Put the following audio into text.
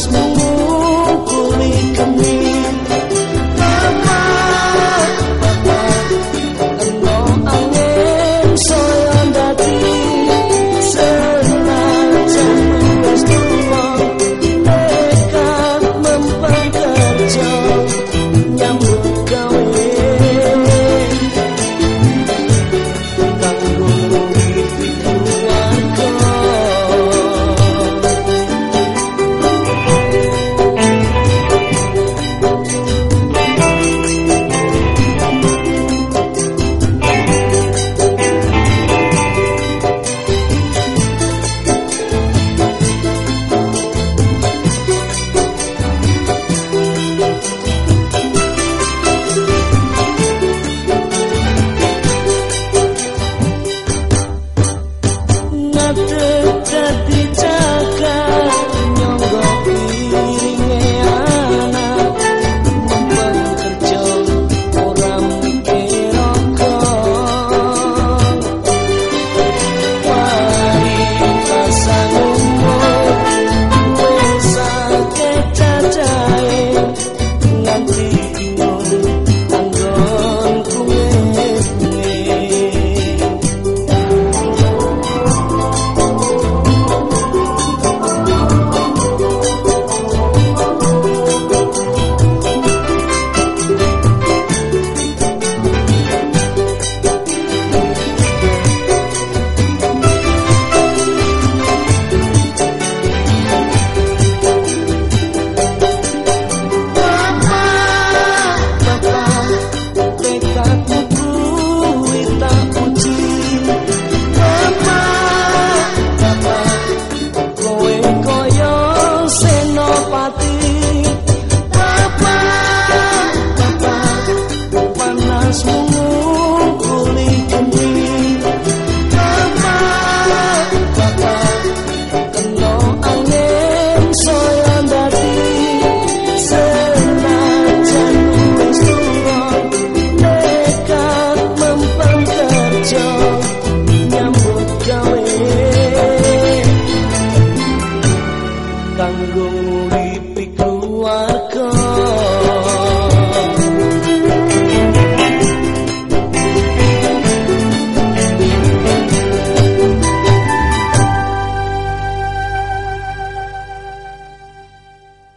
Christmas.